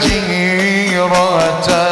جيرة